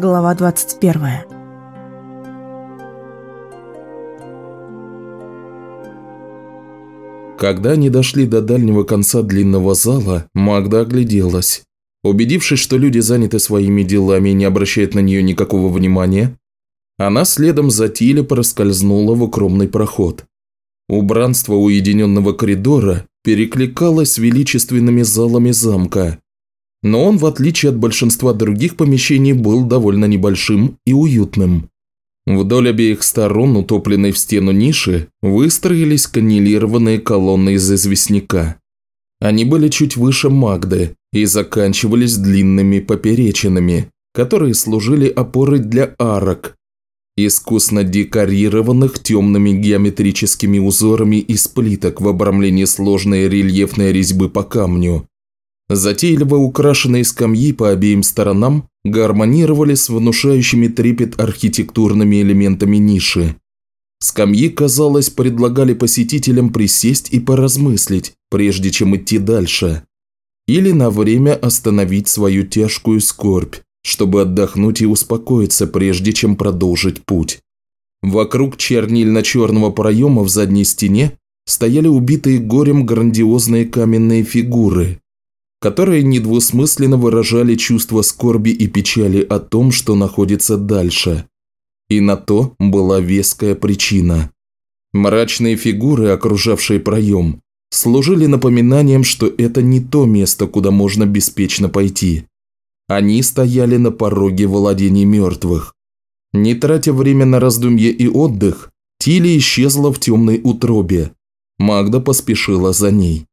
Глава 21. Когда они дошли до дальнего конца длинного зала, Магда огляделась. Убедившись, что люди заняты своими делами и не обращают на нее никакого внимания, она следом за Тиле проскользнула в укромный проход. Убранство уединенного коридора перекликалось с величественными залами замка, но он, в отличие от большинства других помещений, был довольно небольшим и уютным. Вдоль обеих сторон, утопленной в стену ниши, выстроились каннелированные колонны из известняка. Они были чуть выше Магды и заканчивались длинными поперечинами, которые служили опорой для арок, искусно декорированных темными геометрическими узорами из плиток в обрамлении сложной рельефной резьбы по камню, Затейливо украшенные скамьи по обеим сторонам гармонировали с внушающими трепет архитектурными элементами ниши. Скамьи, казалось, предлагали посетителям присесть и поразмыслить, прежде чем идти дальше. Или на время остановить свою тяжкую скорбь, чтобы отдохнуть и успокоиться, прежде чем продолжить путь. Вокруг чернильно-черного проема в задней стене стояли убитые горем грандиозные каменные фигуры, которые недвусмысленно выражали чувство скорби и печали о том, что находится дальше. И на то была веская причина. Мрачные фигуры, окружавшие проем, служили напоминанием, что это не то место, куда можно беспечно пойти. Они стояли на пороге владений мертвых. Не тратя время на раздумье и отдых, Тили исчезла в темной утробе. Магда поспешила за ней.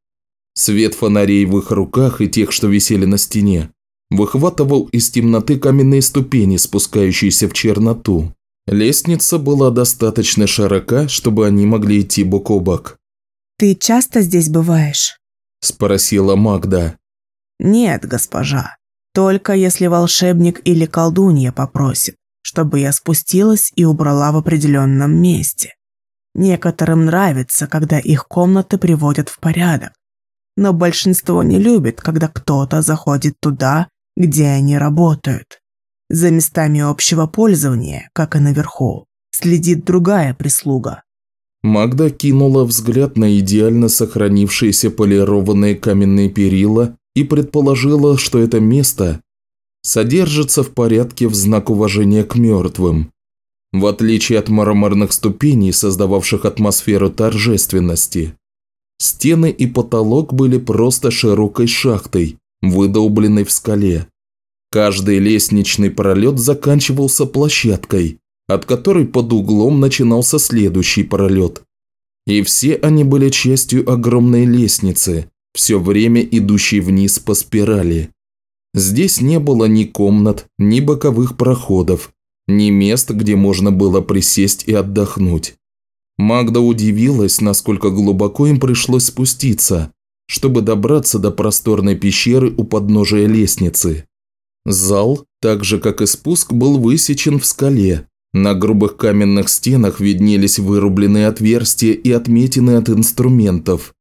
Свет фонарей в их руках и тех, что висели на стене, выхватывал из темноты каменные ступени, спускающиеся в черноту. Лестница была достаточно широка, чтобы они могли идти бок о бок. «Ты часто здесь бываешь?» – спросила Магда. «Нет, госпожа. Только если волшебник или колдунья попросит, чтобы я спустилась и убрала в определенном месте. Некоторым нравится, когда их комнаты приводят в порядок, но большинство не любит, когда кто-то заходит туда, где они работают. За местами общего пользования, как и наверху, следит другая прислуга. Магда кинула взгляд на идеально сохранившиеся полированные каменные перила и предположила, что это место содержится в порядке в знак уважения к мертвым. В отличие от мраморных ступеней, создававших атмосферу торжественности, Стены и потолок были просто широкой шахтой, выдолбленной в скале. Каждый лестничный пролет заканчивался площадкой, от которой под углом начинался следующий пролет. И все они были частью огромной лестницы, все время идущей вниз по спирали. Здесь не было ни комнат, ни боковых проходов, ни мест, где можно было присесть и отдохнуть. Магда удивилась, насколько глубоко им пришлось спуститься, чтобы добраться до просторной пещеры у подножия лестницы. Зал, так же как и спуск, был высечен в скале. На грубых каменных стенах виднелись вырубленные отверстия и отметины от инструментов.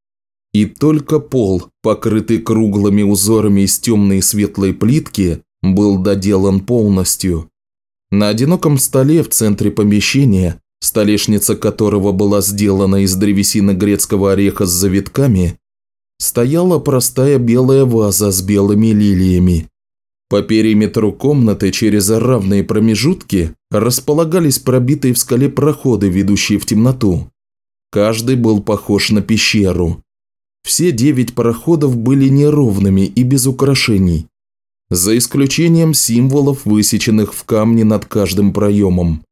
И только пол, покрытый круглыми узорами из темной и светлой плитки, был доделан полностью. На одиноком столе в центре помещения столешница которого была сделана из древесины грецкого ореха с завитками, стояла простая белая ваза с белыми лилиями. По периметру комнаты через равные промежутки располагались пробитые в скале проходы, ведущие в темноту. Каждый был похож на пещеру. Все девять проходов были неровными и без украшений, за исключением символов, высеченных в камне над каждым проемом.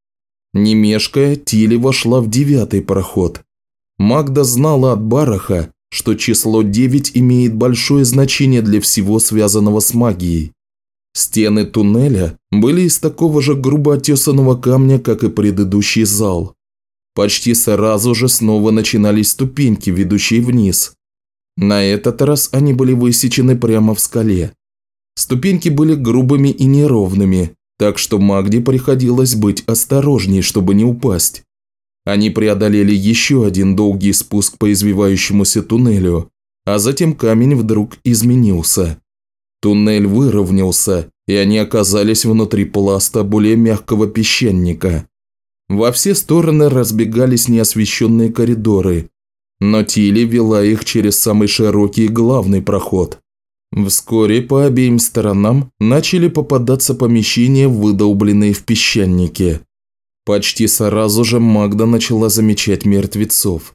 Не мешкая, Тили вошла в девятый проход. Магда знала от Бараха, что число 9 имеет большое значение для всего связанного с магией. Стены туннеля были из такого же грубо отесанного камня, как и предыдущий зал. Почти сразу же снова начинались ступеньки, ведущие вниз. На этот раз они были высечены прямо в скале. Ступеньки были грубыми и неровными, так что Магде приходилось быть осторожней, чтобы не упасть. Они преодолели еще один долгий спуск по извивающемуся туннелю, а затем камень вдруг изменился. Туннель выровнялся, и они оказались внутри пласта более мягкого песчаника. Во все стороны разбегались неосвещенные коридоры, но Тили вела их через самый широкий главный проход. Вскоре по обеим сторонам начали попадаться помещения, выдолбленные в песчанике. Почти сразу же Магда начала замечать мертвецов.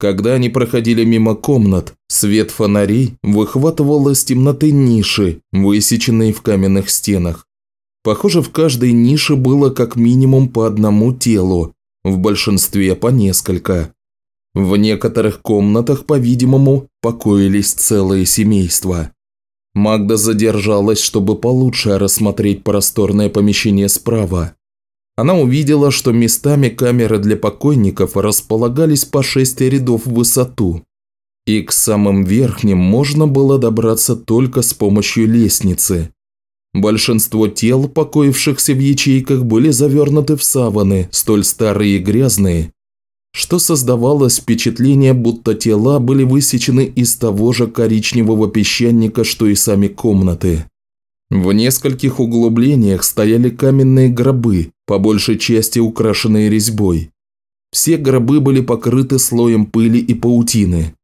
Когда они проходили мимо комнат, свет фонарей выхватывал из темноты ниши, высеченные в каменных стенах. Похоже, в каждой нише было как минимум по одному телу, в большинстве по несколько. В некоторых комнатах, по-видимому, покоились целые семейства. Магда задержалась, чтобы получше рассмотреть просторное помещение справа. Она увидела, что местами камеры для покойников располагались по шесть рядов в высоту, и к самым верхним можно было добраться только с помощью лестницы. Большинство тел, покоившихся в ячейках, были завернуты в саваны, столь старые и грязные, что создавалось впечатление, будто тела были высечены из того же коричневого песчаника, что и сами комнаты. В нескольких углублениях стояли каменные гробы, по большей части украшенные резьбой. Все гробы были покрыты слоем пыли и паутины.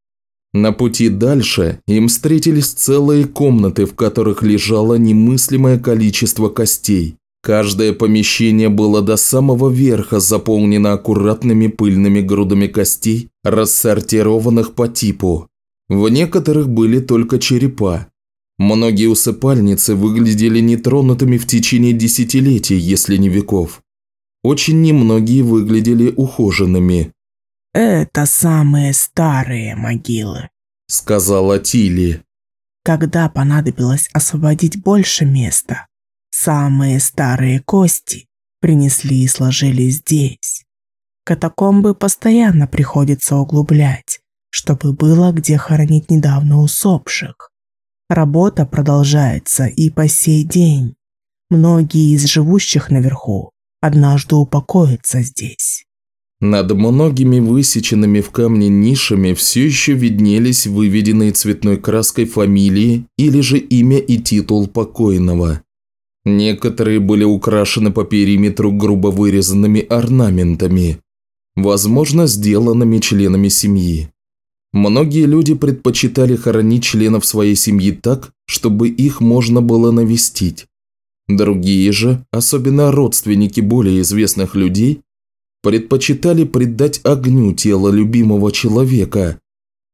На пути дальше им встретились целые комнаты, в которых лежало немыслимое количество костей. Каждое помещение было до самого верха заполнено аккуратными пыльными грудами костей, рассортированных по типу. В некоторых были только черепа, Многие усыпальницы выглядели нетронутыми в течение десятилетий, если не веков. Очень немногие выглядели ухоженными. «Это самые старые могилы», – сказала Тилли. «Когда понадобилось освободить больше места, самые старые кости принесли и сложили здесь. Катакомбы постоянно приходится углублять, чтобы было где хоронить недавно усопших. Работа продолжается и по сей день. Многие из живущих наверху однажды упокоятся здесь. Над многими высеченными в камне нишами все еще виднелись выведенные цветной краской фамилии или же имя и титул покойного. Некоторые были украшены по периметру грубо вырезанными орнаментами, возможно, сделанными членами семьи. Многие люди предпочитали хоронить членов своей семьи так, чтобы их можно было навестить. Другие же, особенно родственники более известных людей, предпочитали предать огню тело любимого человека,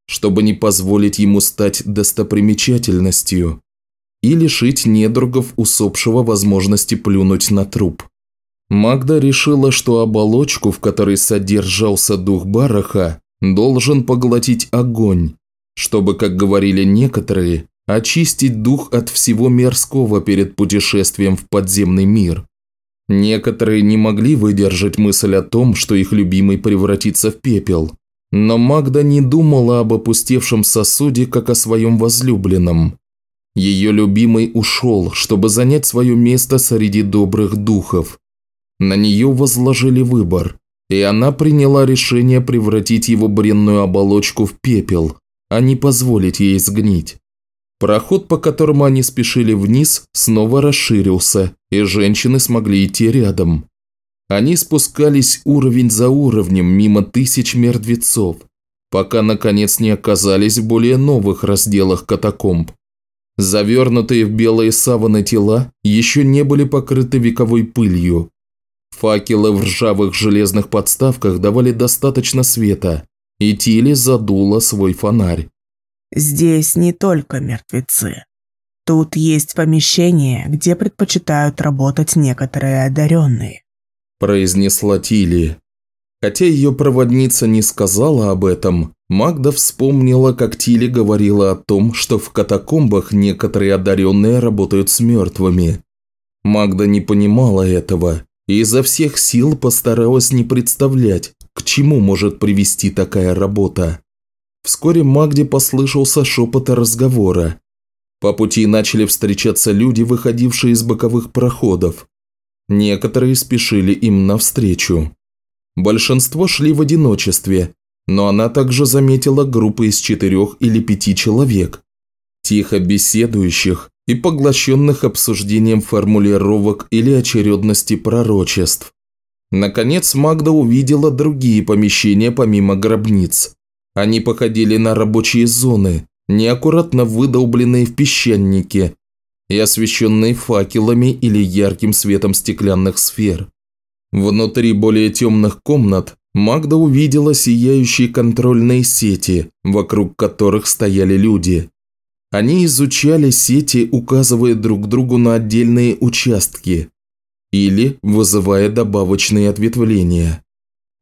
чтобы не позволить ему стать достопримечательностью и лишить недругов усопшего возможности плюнуть на труп. Магда решила, что оболочку, в которой содержался дух Бараха, должен поглотить огонь, чтобы, как говорили некоторые, очистить дух от всего мирского перед путешествием в подземный мир. Некоторые не могли выдержать мысль о том, что их любимый превратится в пепел. Но Магда не думала об опустевшем сосуде, как о своем возлюбленном. Ее любимый ушел, чтобы занять свое место среди добрых духов. На нее возложили выбор и она приняла решение превратить его бренную оболочку в пепел, а не позволить ей сгнить. Проход, по которому они спешили вниз, снова расширился, и женщины смогли идти рядом. Они спускались уровень за уровнем мимо тысяч мертвецов, пока наконец не оказались в более новых разделах катакомб. Завернутые в белые саваны тела еще не были покрыты вековой пылью, Факелы в ржавых железных подставках давали достаточно света, и Тили задула свой фонарь. «Здесь не только мертвецы. Тут есть помещение, где предпочитают работать некоторые одаренные», произнесла Тили. Хотя ее проводница не сказала об этом, Магда вспомнила, как Тили говорила о том, что в катакомбах некоторые одаренные работают с мертвыми. Магда не понимала этого и изо всех сил постаралась не представлять, к чему может привести такая работа. Вскоре Магде послышался шепот разговора. По пути начали встречаться люди, выходившие из боковых проходов. Некоторые спешили им навстречу. Большинство шли в одиночестве, но она также заметила группы из четырех или пяти человек, тихо беседующих и поглощенных обсуждением формулировок или очередности пророчеств. Наконец Магда увидела другие помещения помимо гробниц. Они походили на рабочие зоны, неаккуратно выдолбленные в песчанике и освещенные факелами или ярким светом стеклянных сфер. Внутри более темных комнат Магда увидела сияющие контрольные сети, вокруг которых стояли люди. Они изучали сети, указывая друг другу на отдельные участки или вызывая добавочные ответвления.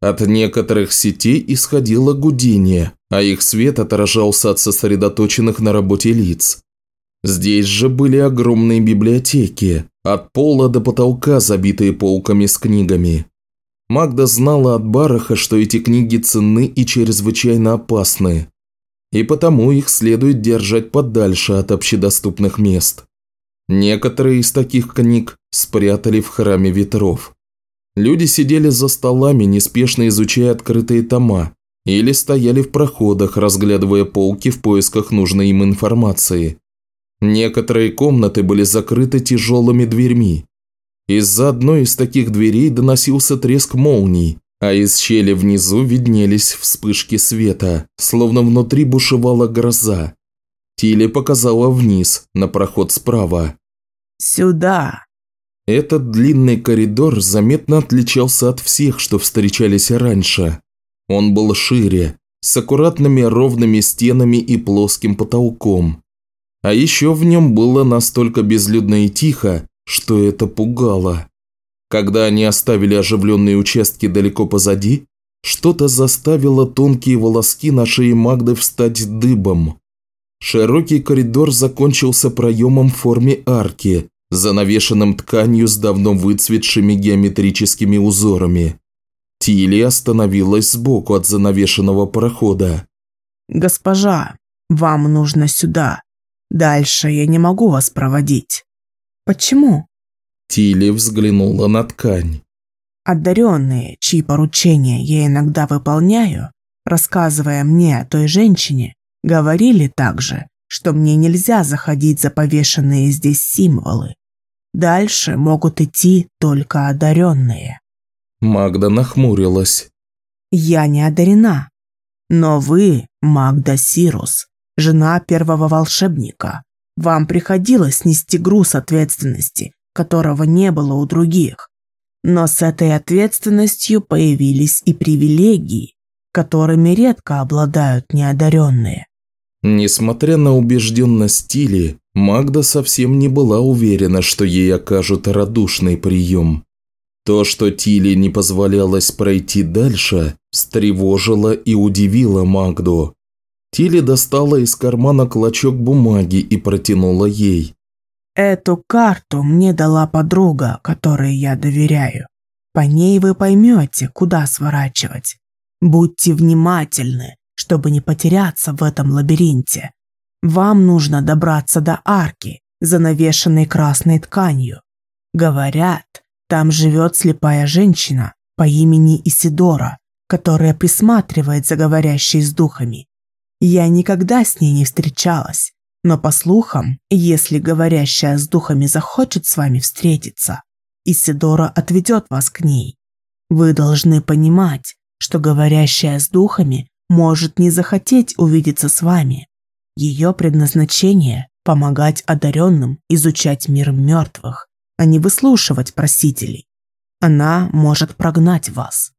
От некоторых сетей исходило гудение, а их свет отражался от сосредоточенных на работе лиц. Здесь же были огромные библиотеки, от пола до потолка забитые полками с книгами. Магда знала от Бараха, что эти книги ценны и чрезвычайно опасны, и потому их следует держать подальше от общедоступных мест. Некоторые из таких книг спрятали в храме ветров. Люди сидели за столами, неспешно изучая открытые тома, или стояли в проходах, разглядывая полки в поисках нужной им информации. Некоторые комнаты были закрыты тяжелыми дверьми, из-за одной из таких дверей доносился треск молний, а из щели внизу виднелись вспышки света, словно внутри бушевала гроза. Тилли показала вниз, на проход справа. «Сюда!» Этот длинный коридор заметно отличался от всех, что встречались раньше. Он был шире, с аккуратными ровными стенами и плоским потолком. А еще в нем было настолько безлюдно и тихо, что это пугало. Когда они оставили оживленные участки далеко позади, что-то заставило тонкие волоски на шее Магды встать дыбом. Широкий коридор закончился проемом в форме арки, занавешенным тканью с давно выцветшими геометрическими узорами. Тилли остановилась сбоку от занавешенного прохода. «Госпожа, вам нужно сюда. Дальше я не могу вас проводить». Почему? Тилли взглянула на ткань. Одаренные, чьи поручения я иногда выполняю, рассказывая мне о той женщине, говорили также, что мне нельзя заходить за повешенные здесь символы. Дальше могут идти только одаренные. Магда нахмурилась. Я не одарена. Но вы, Магда Сирус, жена первого волшебника. Вам приходилось нести груз ответственности, которого не было у других. Но с этой ответственностью появились и привилегии, которыми редко обладают неодаренные. Несмотря на убежденность Тили, Магда совсем не была уверена, что ей окажут радушный прием. То, что Тиле не позволялось пройти дальше, встревожило и удивило Магду. Тилли достала из кармана клочок бумаги и протянула ей. «Эту карту мне дала подруга, которой я доверяю. По ней вы поймете, куда сворачивать. Будьте внимательны, чтобы не потеряться в этом лабиринте. Вам нужно добраться до арки, занавешенной красной тканью. Говорят, там живет слепая женщина по имени Исидора, которая присматривает за говорящей с духами. Я никогда с ней не встречалась, но по слухам, если говорящая с духами захочет с вами встретиться, Исидора отведет вас к ней. Вы должны понимать, что говорящая с духами может не захотеть увидеться с вами. Ее предназначение – помогать одаренным изучать мир мертвых, а не выслушивать просителей. Она может прогнать вас.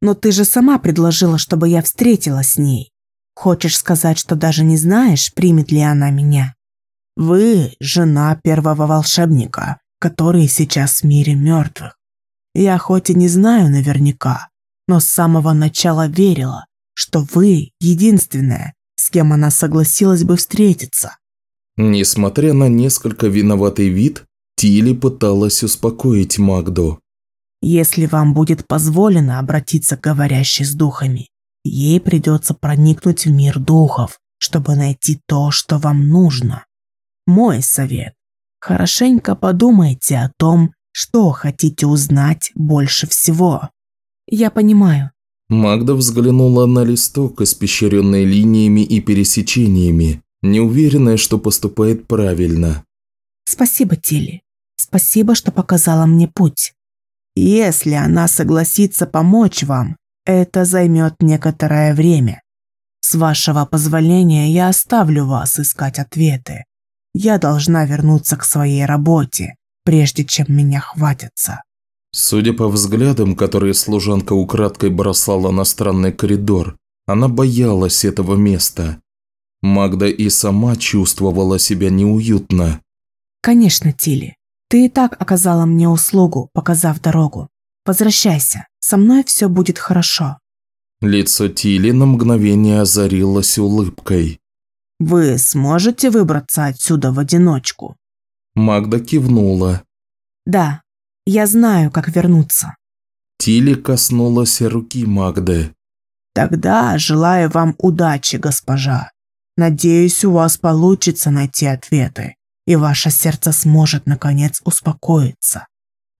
Но ты же сама предложила, чтобы я встретилась с ней. Хочешь сказать, что даже не знаешь, примет ли она меня? Вы – жена первого волшебника, который сейчас в мире мертвых. Я хоть и не знаю наверняка, но с самого начала верила, что вы – единственная, с кем она согласилась бы встретиться. Несмотря на несколько виноватый вид, Тилли пыталась успокоить Магду. Если вам будет позволено обратиться к говорящей с духами, Ей придется проникнуть в мир духов, чтобы найти то, что вам нужно. Мой совет. Хорошенько подумайте о том, что хотите узнать больше всего. Я понимаю. Магда взглянула на листок, испещренный линиями и пересечениями, неуверенная, что поступает правильно. Спасибо, Тилли. Спасибо, что показала мне путь. Если она согласится помочь вам, это займет некоторое время. С вашего позволения я оставлю вас искать ответы. Я должна вернуться к своей работе, прежде чем меня хватятся. Судя по взглядам, которые служанка украдкой бросала на странный коридор, она боялась этого места. Магда и сама чувствовала себя неуютно. Конечно, Тилли. Ты и так оказала мне услугу, показав дорогу. Возвращайся, со мной все будет хорошо. Лицо Тили на мгновение озарилось улыбкой. Вы сможете выбраться отсюда в одиночку? Магда кивнула. Да, я знаю, как вернуться. Тили коснулась руки Магды. Тогда желаю вам удачи, госпожа. Надеюсь, у вас получится найти ответы, и ваше сердце сможет, наконец, успокоиться.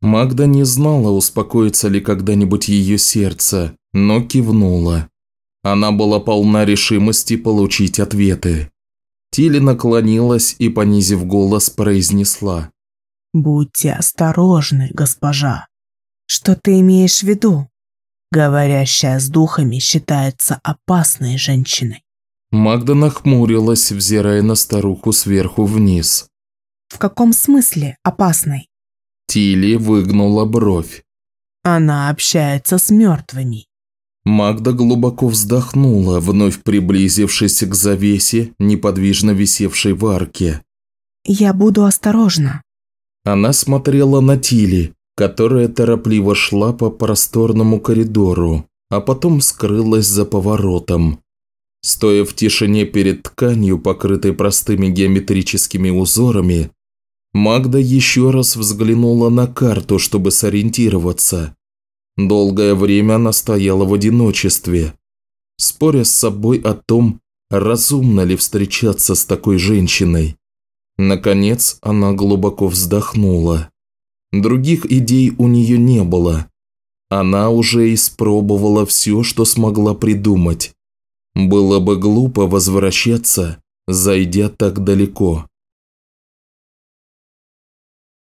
Магда не знала, успокоится ли когда-нибудь ее сердце, но кивнула. Она была полна решимости получить ответы. Тили наклонилась и, понизив голос, произнесла. «Будьте осторожны, госпожа. Что ты имеешь в виду? Говорящая с духами считается опасной женщиной». Магда нахмурилась, взирая на старуху сверху вниз. «В каком смысле опасной?» Тили выгнула бровь. «Она общается с мертвыми». Магда глубоко вздохнула, вновь приблизившись к завесе, неподвижно висевшей в арке. «Я буду осторожна». Она смотрела на Тили, которая торопливо шла по просторному коридору, а потом скрылась за поворотом. Стоя в тишине перед тканью, покрытой простыми геометрическими узорами, Магда еще раз взглянула на карту, чтобы сориентироваться. Долгое время она стояла в одиночестве, споря с собой о том, разумно ли встречаться с такой женщиной. Наконец она глубоко вздохнула. Других идей у нее не было. Она уже испробовала все, что смогла придумать. Было бы глупо возвращаться, зайдя так далеко.